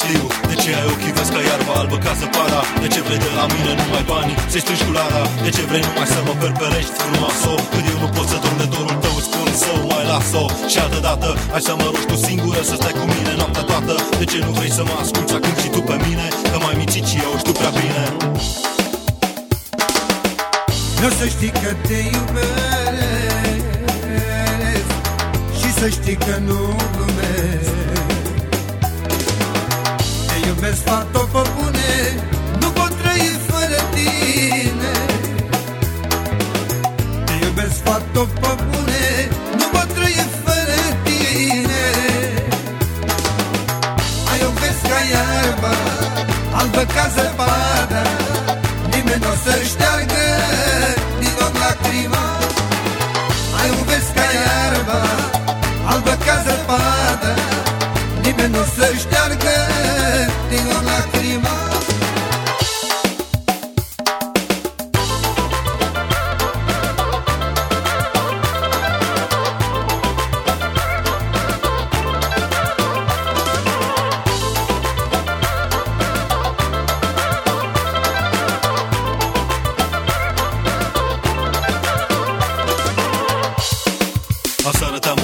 știu De ce ai ochii vezi ca iarba albă ca zăpada De ce vrei de la mine numai banii? Ți-ai strângi cu lara. De ce vrei numai să mă perperești frumoasă oh, Când eu nu pot să dorm de dorul tău Îți spun să mai las-o. Și altă dată ai să mă rogi tu singură Să stai cu mine noaptea toată. De ce nu vrei să mă asculti acum și tu pe mine? Că mai mici și eu știu prea bine. Vreau să știi că te iubesc Și să știi că nu glumesc. Te iubesc, fată pe bune Nu pot trăi fără tine. Te iubesc, fată pe bune Nu pot trăi fără tine. Ai o vezi ca iarba Albă ca zăpada Nimeni nu o să șteargă din ochi lacrima. Ai un vezi ca iarba, albă ca zăpadă Nimeni nu o să șteargă din ochi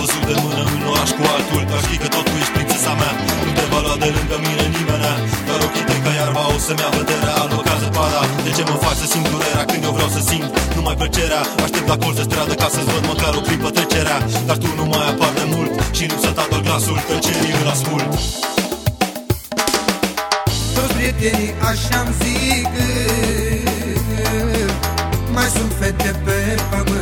văzut de mână în oraș cu altul Dar știi că tot tu ești prințesa mea. Nu te va lua de lângă mine nimeni Dar ochii tăi ca iarba o să-mi ia vederea. Albă ca zăpada De ce mă faci să simt durerea când eu vreau să simt Numai plăcerea? Aștept la colț de stradă ca să-ți văd măcar o clipă trecerea Dar tu nu mai apar de mult Și nu să tatăl glasul tăcerii îl ascult. Toți prietenii așa-mi zic Mai sunt fete pe pământ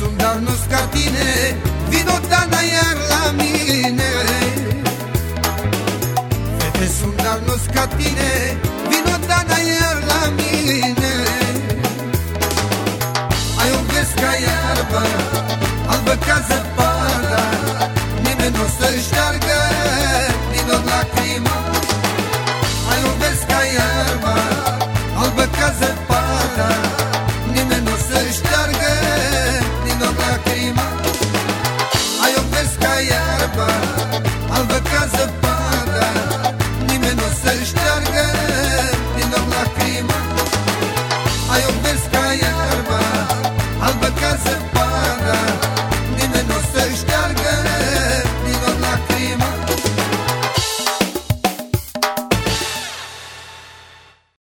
sunt, dar nu-s ca tine Vino Dana iar la mine. Fete sunt, dar nu-s ca tine Vino Dana iar la mine. Ai un gâs ca iarba Albă ca zăpada ai